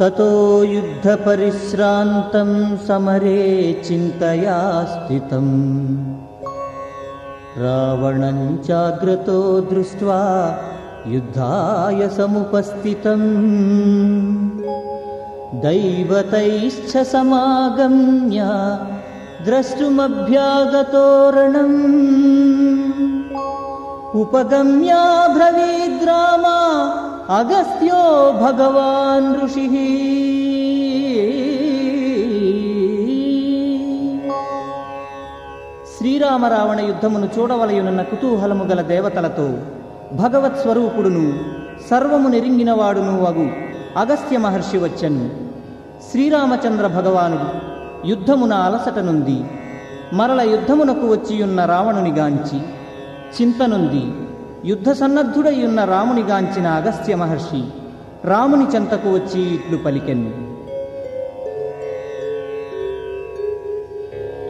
ततो युद्धपरिश्रान्तं समरे चिन्तया स्थितम् रावणं चाग्रतो दृष्ट्वा युद्धाय समुपस्थितम्। दैवतैश्च समागम्य द्रष्टुमभ्यागतोरणम् उपगम्याब्रवीद्रामा अगस्त्यो भगवान् ऋषिः శ్రీరామ రావణ యుద్ధమును చూడవలయునన్న కుతూహలము గల దేవతలతో భగవత్ స్వరూపుడును సర్వము నెరింగినవాడును అగు అగస్త్య మహర్షి వచ్చెను శ్రీరామచంద్ర భగవానుడు యుద్ధమున అలసటనుంది మరల యుద్ధమునకు వచ్చియున్న రావణుని గాంచి చింతనుంది. యుద్ధ సన్నద్ధుడయ్యున్న రామునిగాంచిన అగస్త్య మహర్షి రాముని చెంతకు వచ్చి ఇట్లు పలికెన్ని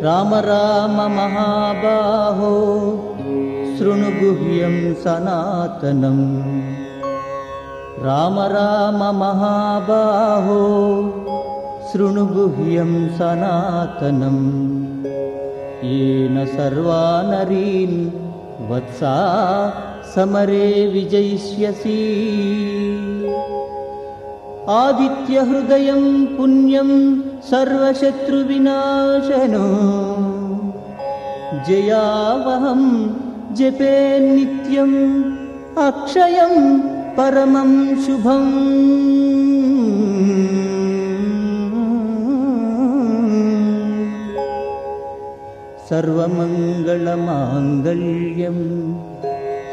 రామ రామ మహాబాహో శృణుగుహ్యం సనాతనం. రామ రామ మహాబాహో శృణుగుహ్యం సనాతనం. ఏన సర్వానరీన్ वत्सा समरे विजयिष्यसि। आदित्यहृदयं पुण्यं सर्वशत्रुविनाशनो। जयावहं जपे नित्यम् अक्षयं परमं शुभम् सर्वमङ्गलमाङ्गल्यं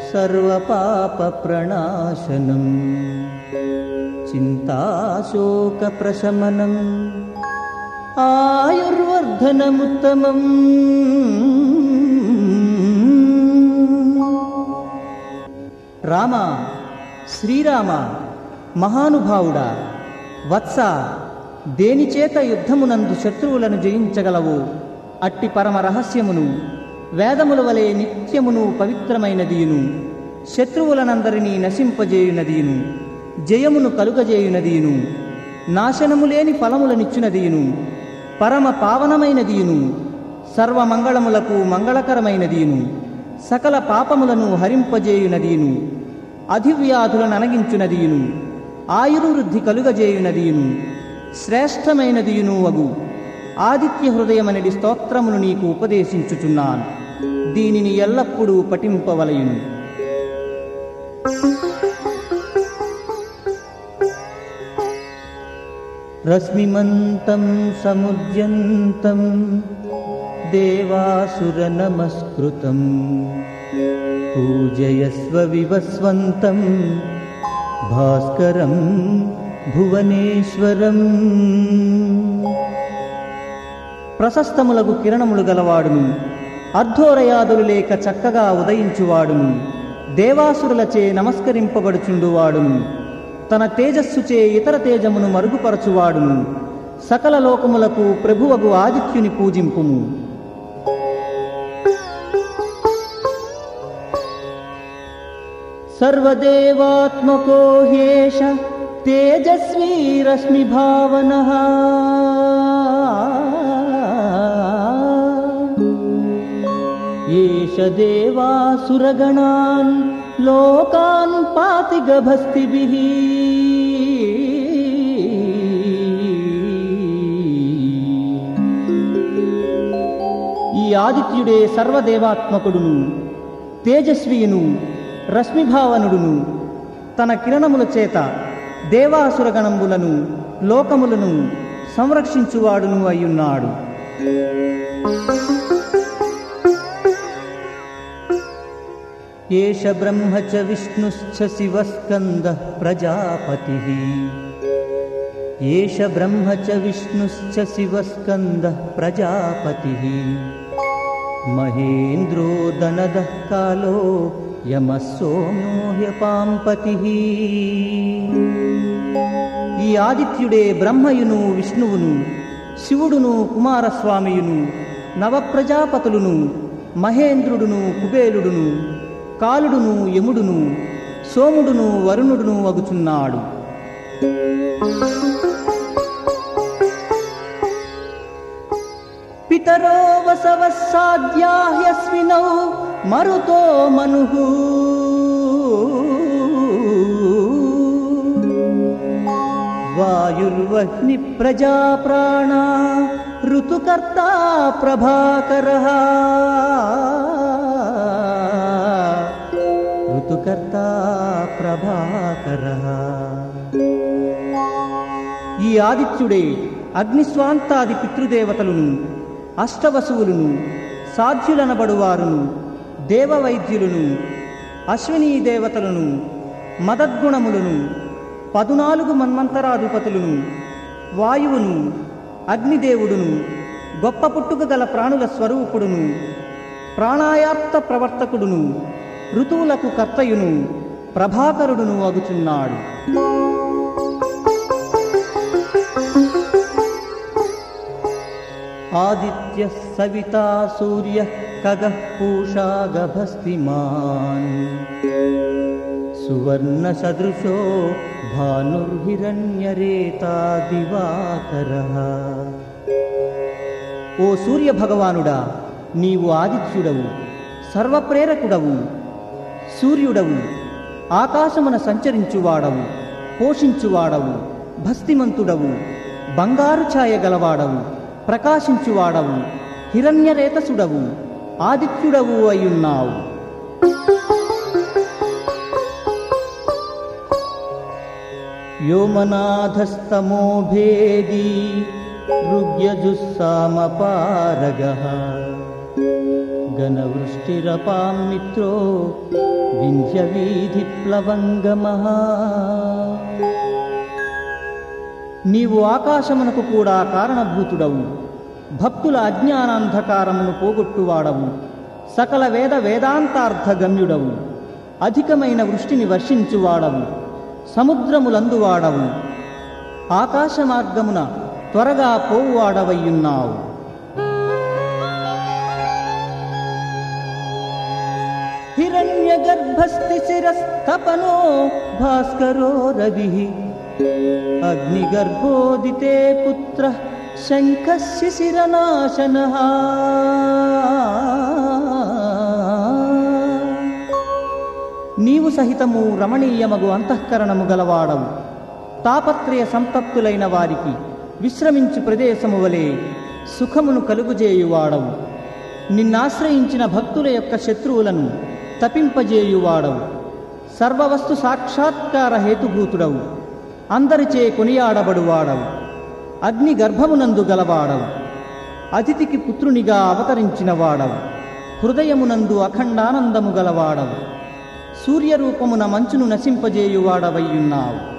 सर्वपापप्रणाशनम् चिन्ताशोकप्रशमनम् आयुर्वर्धनमुत्तमम् రామ శ్రీరామ మహానుభావుడా వత్స దేనిచేత యుద్ధమునందు శత్రువులను జయించగలవు అట్టి పరమ రహస్యమును వేదముల వలె నిత్యమును పవిత్రమైనదియును శత్రువులనందరినీ నశింపజేయునదియును జయమును కలుగజేయునదియును నాశనము లేని ఫలములనిచ్చునదియును పరమ పావనమైనదియును సర్వమంగళములకు మంగళకరమైనదియును సకల పాపములను హరింపజేయునదియును అధివ్యాధులను అనగించునదియును ఆయుర్వృద్ధి కలుగజేయునదియును శ్రేష్టమైనదియును అగు. ఆదిత్య హృదయమనడి స్తోత్రమును నీకు ఉపదేశించుచున్నాను. దీనిని ఎల్లప్పుడూ పఠింపవలయును. రశ్మిమంతం సముద్యంతం దేవాసురనమస్కృతం. పూజయస్వ వివస్వంతం భాస్కరం భువనేశ్వరం. ప్రశస్తములకు కిరణములు గలవాడును. అర్ధోరయాదులు లేక చక్కగా ఉదయించువాడును. దేవాసురులచే నమస్కరింపబడుచుండువాడును. తన తేజస్సుచే ఇతర తేజమును మరుగుపరచువాడును. సకల లోకములకు ప్రభువగు ఆదిత్యుని పూజింపుము. సర్వదేవాత్మకో హ్యేష తేజస్వీ రశ్మి దేవాసురగణాన్ లోకాన్ పాతి గభస్తిభిః ఈ ఆదిత్యుడే సర్వదేవాత్మకుడును తేజస్వియును రశ్మిభావనుడును తన కిరణముల చేత దేవాసురగణములను లోకములను సంరక్షించువాడును అయ్యున్నాడు. ఏష బ్రహ్మ చ విష్ణుశ్చ శివస్కందః ప్రజాపతిः. ఏష బ్రహ్మ చ విష్ణుశ్చ శివస్కందः ప్రజాపతిः. మహేంద్రో దనదః కాలో యమः సోమ్యో ఈ ఆదిత్యుడే బ్రహ్మయును విష్ణువును శివుడును కుమారస్వామియును నవప్రజాపతులును మహేంద్రుడును కుబేలుడును కాలుడును యముడును సోముడును వరుణుడును వగుచున్నాడు. పితరో వసవసాద్యాహ్యస్మినౌ మరుతో మను వాయుర్వహ్ని ప్రజా ప్రాణా ఋతుకర్తా ప్రభాకరః. ఋతుకర్తా ప్రభాకరః. ఈ ఆదిత్యుడే అగ్నిస్వాంతాది పితృదేవతలను అష్టవసువులను సాధ్యులనబడువారును దేవవైద్యులను అశ్వినీ దేవతలను మదద్గుణములను పదునాలుగు మన్వంతరాధిపతులను వాయువును అగ్నిదేవుడును గొప్ప పుట్టుక గల ప్రాణుల స్వరూపుడును ప్రాణాయాప్త ప్రవర్తకుడును ఋతువులకు కర్తయును ప్రభాకరుడును అగుచున్నాడు. ఆదిత్య సవితా సూర్య ఖగ పూషా గభస్తిమాన్. సువర్ణ సదృశో భానుర్హిరణ్యరేతా దివాకర. ఓ సూర్య భగవానుడా నీవు ఆదిత్యుడవు సర్వప్రేరకుడవు సూర్యుడవు. ఆకాశమున సంచరించువాడవు. పోషించువాడవు. భస్తిమంతుడవు. బంగారు ఛాయ గలవాడవు. ప్రకాశించువాడవు. హిరణ్యరేతసుడవు ఆదిత్యుడవు అయ్యున్నావు. వ్యోమనాథస్తమోభేదీ భేదీ ఋగ్యజుస్సామపారగ గణవృష్టిరపాం మిత్రో నీవు ఆకాశమునకు కూడా కారణభూతుడవు. భక్తుల అజ్ఞానాంధకారమును పోగొట్టువాడవు. సకల వేద వేదాంతార్థ గమ్యుడవు అధికమైన వృష్టిని వర్షించువాడవు. సముద్రములందువాడవు. ఆకాశ మార్గమున త్వరగా పోవువాడవయ్యున్నావు. హిరణ్యగర్భస్థి శిరస్తపనో భాస్కరో రవి అగ్నిగర్భోదితే పుత్ర శంఖశిశిరనాశన నీవు సహితము రమణీయమగు అంతఃకరణము గలవాడవు. తాపత్రయ సంతప్తులైన వారికి విశ్రమించు ప్రదేశము వలె సుఖమును కలుగుజేయువాడవు. నిన్నాశ్రయించిన భక్తుల యొక్క శత్రువులను తపింపజేయువాడవు. సర్వవస్తు సాక్షాత్కార హేతుభూతుడవు. అందరిచే కొనియాడబడువాడవు. అగ్ని గర్భమునందు గలవాడవు. అతిథికి పుత్రునిగా అవతరించిన వాడవు హృదయమునందు అఖండానందము గలవాడవు. సూర్యరూపమున మంచును నశింపజేయువాడవయ్యున్నావు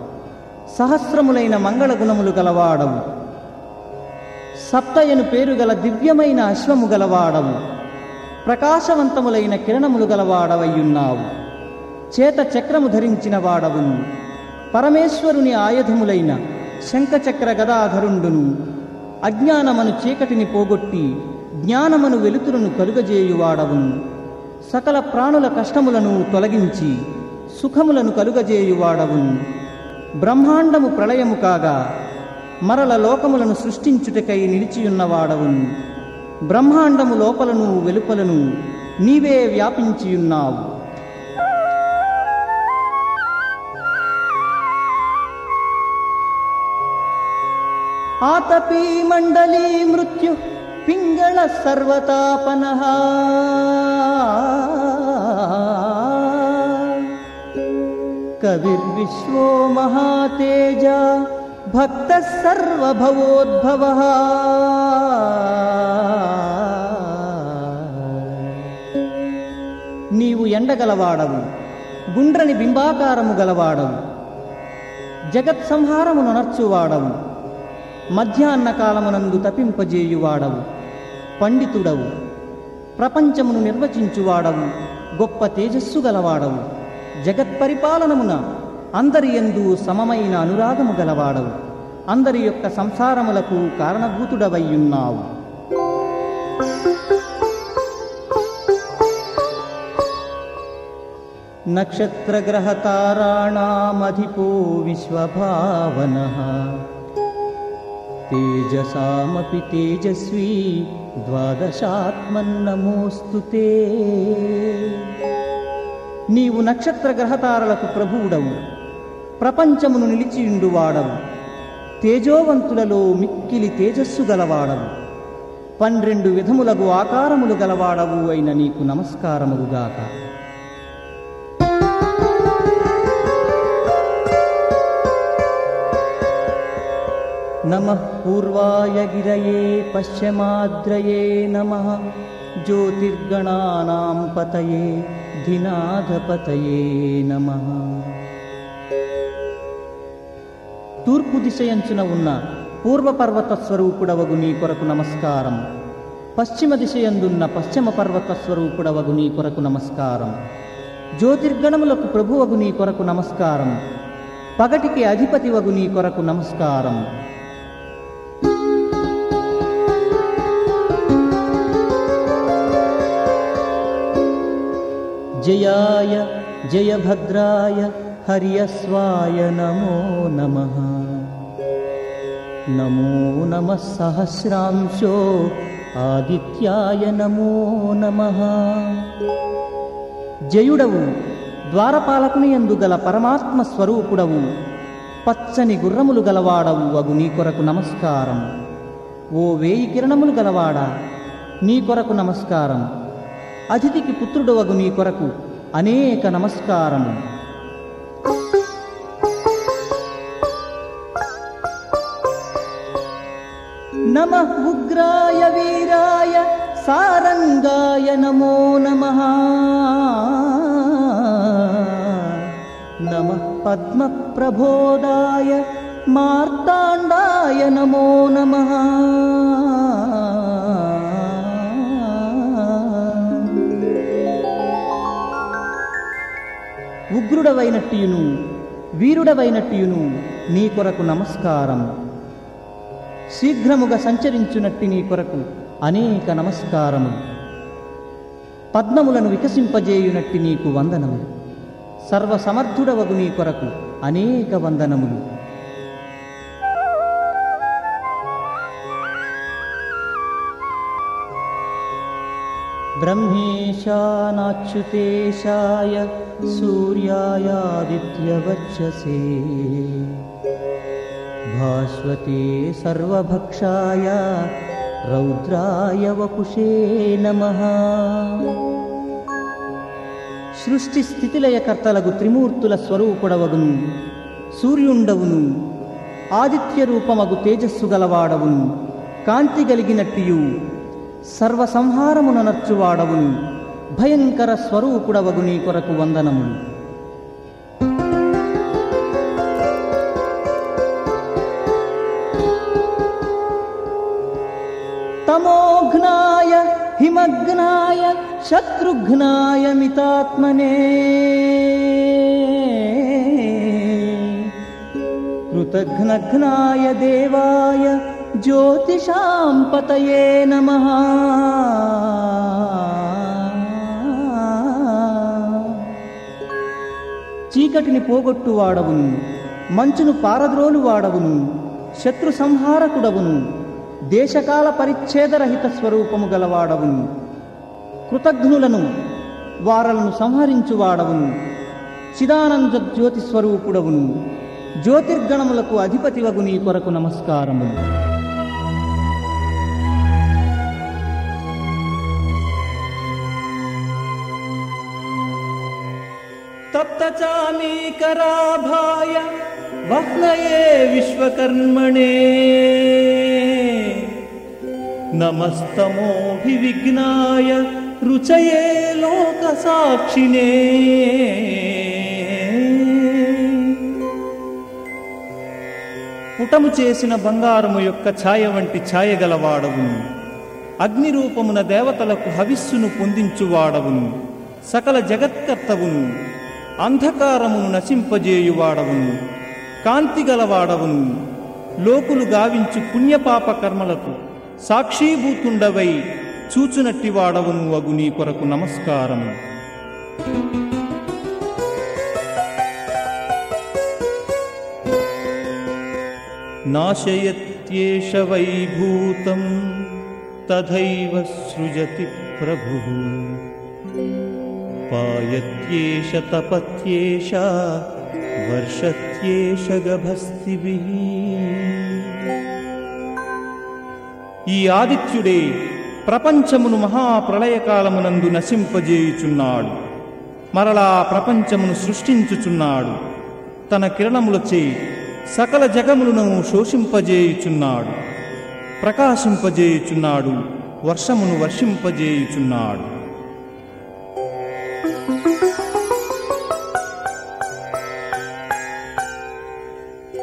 సహస్రములైన మంగళగుణములు గలవాడవు. సప్తయను పేరు గల దివ్యమైన అశ్వము గలవాడవు. ప్రకాశవంతములైన కిరణములు గలవాడవయ్యున్నావు. చేత చక్రము ధరించిన వాడవును. పరమేశ్వరుని ఆయుధములైన శంఖచక్ర గదాధరుండును. అజ్ఞానమను చీకటిని పోగొట్టి జ్ఞానమను వెలుతురును కలుగజేయువాడవును. సకల ప్రాణుల కష్టములను తొలగించి సుఖములను కలుగజేయువాడవును. బ్రహ్మాండము ప్రళయము కాగా మరల లోకములను సృష్టించుటకై నిలిచియున్నవాడవును. బ్రహ్మాండము లోపలను వెలుపలను నీవే వ్యాపించియున్నావు. ఆతపీ మండలీ మృత్యు పింగళ సర్వతాపన కవిర్విశ్వో మహాతేజ భక్త సర్వభవోద్భవ నీవు ఎండగలవాడవు గుండ్రని బింబాకారము గలవాడవు జగత్ సంహారమును నర్చువాడవు మధ్యాహ్న కాలమునందు తపింపజేయువాడవు పండితుడవు ప్రపంచమును నిర్వచించువాడవు గొప్ప తేజస్సు గలవాడవు. జగత్పరిపాలనమున అందరి ఎందు సమమైన అనురాగము గలవాడవు. అందరి యొక్క సంసారములకు కారణభూతుడవయ్యున్నావు. నక్షత్రగ్రహతారాణమధిపో విశ్వభావన. తేజసామపి తేజస్వీ ద్వాదశాత్మన్నమోస్తు నీవు నక్షత్ర గ్రహతారలకు ప్రభువుడవు. ప్రపంచమును నిలిచియుండువాడవు. తేజోవంతులలో మిక్కిలి తేజస్సు గలవాడవు. పన్నెండు విధములగు ఆకారములు గలవాడవు అయిన నీకు నమస్కారములుగాక నమ పూర్వాయ గిరయే పశ్చిమాద్రయే నమ జ్యోతిర్గణానాం పతయే ధినాధపతయే నమ తూర్పు దిశయంచున ఉన్న పూర్వపర్వత స్వరూపుడవగు నీ కొరకు నమస్కారం. పశ్చిమ దిశయందున్న పశ్చిమ పర్వత స్వరూపుడవగు నీ కొరకు నమస్కారం. జ్యోతిర్గణములకు ప్రభువగు నీ కొరకు నమస్కారం. పగటికి అధిపతివగు నీ కొరకు నమస్కారం. జయాయ జయభద్రాయ హర్యస్వాయ నమో నమ నమో నమ సహస్రాంశో ఆదిత్యాయ నమో నమ జయుడవు ద్వారపాలకుని యందు గల పరమాత్మ స్వరూపుడవు పచ్చని గుర్రములు గలవాడవు అగు నీ కొరకు నమస్కారం. ఓ వేయి కిరణములు గలవాడా నీ కొరకు నమస్కారం. అతిథికి పుత్రుడవగు మీ కొరకు అనేక నమస్కారము నమ ఉగ్రాయ వీరాయ సారంగాయ నమో నమ. నమ పద్మ ప్రబోధాయ మార్తాండాయ నమో నమ. ఉగ్రుడవైనట్టియును వీరుడవైనట్టుయును నీ కొరకు నమస్కారం. శీఘ్రముగా సంచరించునట్టి నీ కొరకు అనేక నమస్కారములు పద్మములను వికసింపజేయునట్టి నీకు వందనము సర్వసమర్థుడవగు నీ కొరకు అనేక వందనములు. ब्रह्मेशानाच्युतेशाय सूर्यायादित्यवर्चसे भास्वते सर्वभक्षाय రౌద్రాయ వపుషే నమ సృష్టి స్థితిలయకర్తలగు త్రిమూర్తుల స్వరూపుడవగును సూర్యుండవును ఆదిత్య రూపమగు తేజస్సు గలవాడవును కాంతి కలిగినట్టియు సర్వసంహారమునర్చువాడవును భయంకర స్వరూపుడవగు నీ కొరకు వందనములు తమోఘ్నాయ హిమగ్నాయ శత్రుఘ్నాయ మితాత్మనే. కృతఘ్నఘ్నాయ దేవాయ జ్యోతిషాం పతయే నమ చీకటిని పోగొట్టు వాడవును మంచును పారద్రోలు వాడవును శత్రు సంహారకుడవును దేశకాల పరిచ్ఛేదరహిత స్వరూపము గలవాడవును. కృతఘ్నులను వారలను సంహరించువాడవును. చిదానంద జ్యోతి స్వరూపుడవును జ్యోతిర్గణములకు అధిపతివగు నీ కొరకు నమస్కారములు. తప్తచాలీకరాభాయ వహ్నయే విశ్వకర్మణే నమస్తమోభివిఘ్నాయ రుచయే లోక సాక్షినే పుటము చేసిన బంగారము యొక్క ఛాయ వంటి ఛాయగలవాడవును అగ్ని రూపమున దేవతలకు హవిస్సును పొందించువాడవును. సకల జగత్కర్తవును. అంధకారమును నశింపజేయువాడవును కాంతిగలవాడవును. లోకులు గావించు పుణ్యపాప కర్మలకు సాక్షీభూతుండవై చూచునట్టివాడవును అగు నీ కొరకు నమస్కారము. నాశయత్యేష వైభూతం తథైవ సృజతి ప్రభు. పాయత్యేష తపత్యేష వర్షత్యేష గభస్తిభిః ఈ ఆదిత్యుడే ప్రపంచమును మహాప్రళయకాలమునందు నశింపజేయుచున్నాడు. మరలా ప్రపంచమును సృష్టించుచున్నాడు. తన కిరణములచే సకల జగములను శోషింపజేయుచున్నాడు. ప్రకాశింపజేయుచున్నాడు. వర్షమును వర్షింపజేయుచున్నాడు.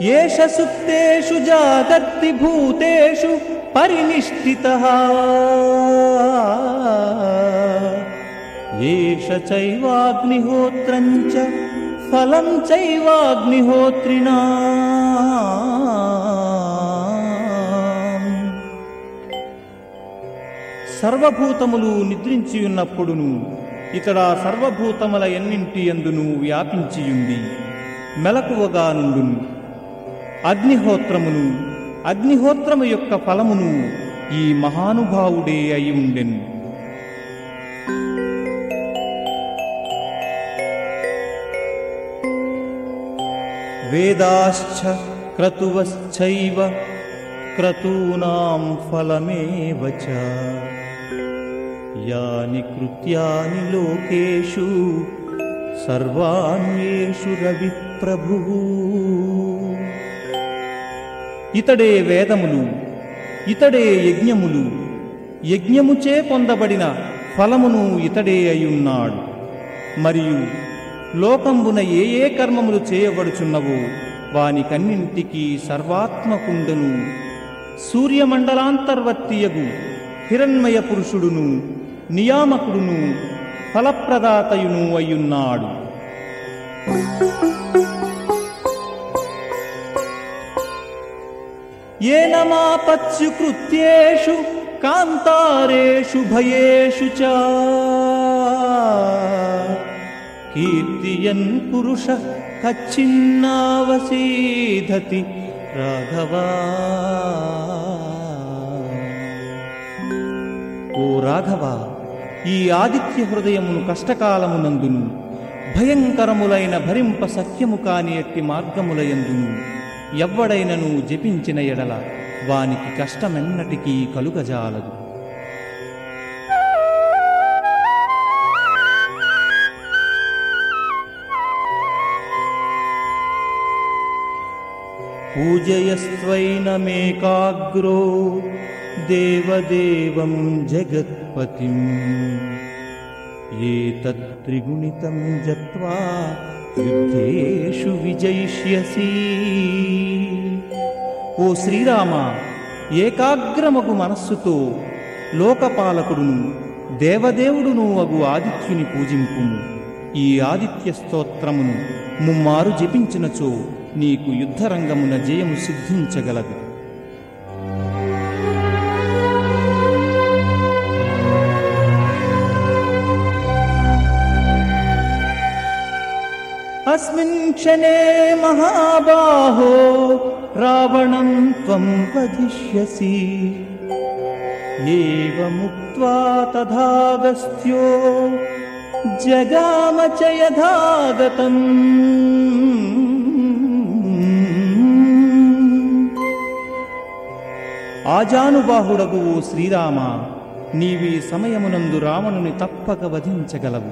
ఏష సుప్తేషు జాగర్తి భూతేషు పరినిష్ఠితః. ఏష చైవాగ్నిహోత్రం చ ఫలం చైవాగ్నిహోత్రిణా. సర్వభూతములు నిద్రించియున్నప్పుడును ఇతడ సర్వభూతముల ఎన్నింటి ఎందును వ్యాపించియుండి మెలకువగా నుండును అగ్నిహోత్రమును అగ్నిహోత్రము యొక్క ఫలమును ఈ మహానుభావుడే అయి ఉండెను వేదాశ్చ క్రతువశ్చైవ క్రతూనాం ఫలమేవ చ. యాని కృత్యాని లోకేషు సర్వాణ్యేషు రవి ప్రభువు ఇతడే వేదములు ఇతడే యజ్ఞములు యజ్ఞముచే పొందబడిన ఫలమును ఇతడే అయ్యున్నాడు. మరియు లోకంబున ఏ ఏ కర్మములు చేయబడుచున్నవో వానికన్నింటికీ సర్వాత్మకుండును. సూర్యమండలాంతర్వర్తియగు హిరణ్మయ పురుషుడును నియామకుడును ఫలప్రదాతయును అయ్యున్నాడు. ఏనమాపత్సు కృత్యేషు కాంతారేషు భయేషు చ. కీర్తియన్ పురుష కచ్చిన్నావసీధతి రాఘవా. ఓ రాఘవ ఈ ఆదిత్య హృదయమును కష్టకాలమునందును భయంకరములైన భరింప సఖ్యము కాని ఎట్టి మార్గములయందును. ఎవ్వడైనను జపించిన ఎడల వానికి కష్టమెన్నటికీ కలుగజాలదు. పూజయస్వైనమేకాగ్రో దేవదేవం జగత్పతిం. ఏతత్త్రిగుణితం జత్వా యుద్ధేషు విజయిష్యసి. ఓ శ్రీరామ ఏకాగ్రమగు మనస్సుతో లోకపాలకుడును దేవదేవుడును అగు ఆదిత్యుని పూజింపుము. ఈ ఆదిత్య స్తోత్రమును ముమ్మారు జపించినచో నీకు యుద్ధరంగమున జయము సిద్ధించగలదు. అస్మిన్ క్షణే మహాబాహో రావణం త్వం వధిష్యసి ఏవముక్త్వా తథాగస్త్యో జగామ చ యథాగతం ఆజానుబాహుడగు ఓ శ్రీరామ నీవీ సమయమునందు రావణుని తప్పక వధించగలవు।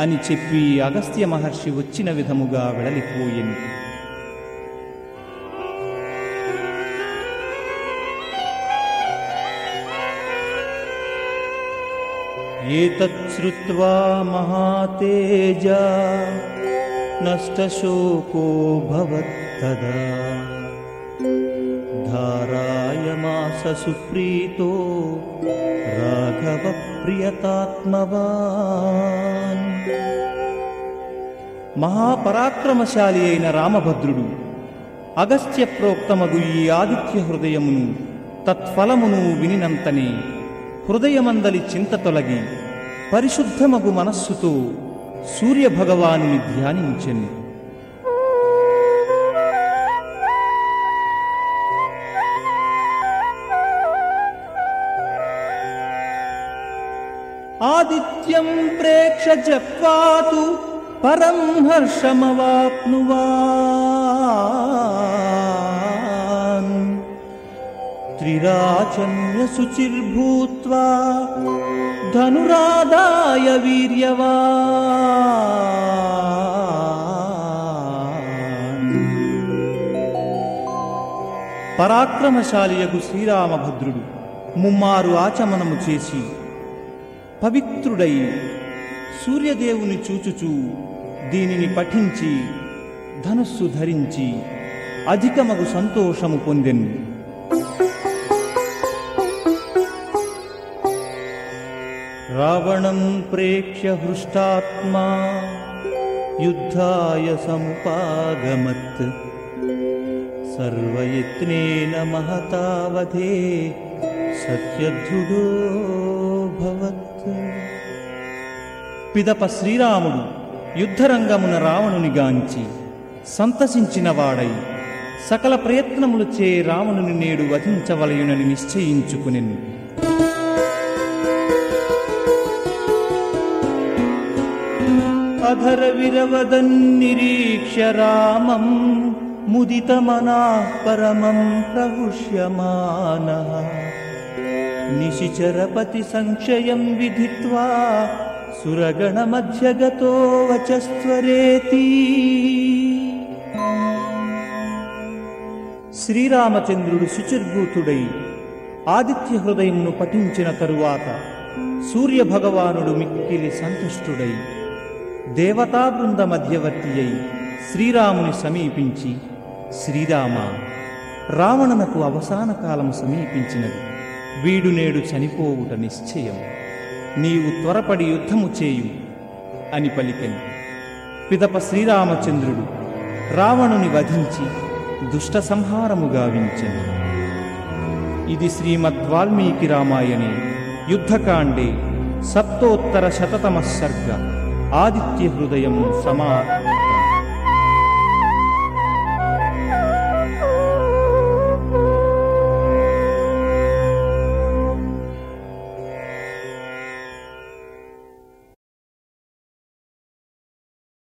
అని చెప్పి అగస్త్య మహర్షి వచ్చిన విధముగా వెళ్ళిపోయింది ఏతచ్రుత్వా మహాతేజ నష్టశోకో ధారాయమాస సుప్రీతో రాఘవ ప్రియతాత్మవా. మహాపరాక్రమశాలి అయిన రామభద్రుడు అగస్త్య ప్రోక్తమగు ఈ ఆదిత్య హృదయమును తత్ఫలమును వినినంతనే హృదయమందలి చింత తొలగి పరిశుద్ధమగు మనస్సుతో సూర్యభగవానుని ధ్యానించెను. ఆదిత్యం ప్రేక్ష జప్వాతు పరం హర్షమవాప్నువాన్. త్రిరాచమ్య శుచిర్భూత్వా ధనురాదాయ వీర్యవాన్. పరాక్రమశాలియగు శ్రీరామభద్రుడు ముమ్మారు ఆచమనము చేసి పవిత్రుడై సూర్యదేవుని చూచుచూ దీనిని పఠించి ధనుస్సు ధరించి అధికమగు సంతోషము పొందెను. రావణం ప్రేక్ష్య హృష్టాత్మా యుద్ధాయ సముపాగమత్. సర్వయత్నేన మహతావధే సత్యధ్యుడో భవత్. పిదప శ్రీరాముడు యుద్ధరంగమున రావణుని గాంచి సంతసించిన వాడై సకల ప్రయత్నములచే రావణుని నేడు వధించవలయునని నిశ్చయించుకునెను. అధర విరవదన్నిరీక్ష్య రామం ముదితమనా పరమం ప్రహుష్యమానः నిశిచరపతి సంక్షయం విధిత్వా సురగణమధ్యగతో వచస్వరేతి. శ్రీరామచంద్రుడు శుచిర్భూతుడై ఆదిత్య హృదయంను పఠించిన తరువాత సూర్యభగవానుడు మిక్కిలి సంతుష్టుడై దేవతా బృంద మధ్యవర్తి అయి శ్రీరాముని సమీపించి శ్రీరామ రావణనకు అవసాన కాలం సమీపించినది. వీడు నేడు చనిపోవుట నిశ్చయం. నీవు త్వరపడి యుద్ధము చేయు అని పలికెను. పిదప శ్రీరామచంద్రుడు రావణుని వధించి దుష్ట సంహారము గావించెను. ఇది శ్రీమద్ వాల్మీకి రామాయణే యుద్ధకాండే సప్తోత్తర శతతమ సర్గ ఆదిత్య హృదయం సమాప్త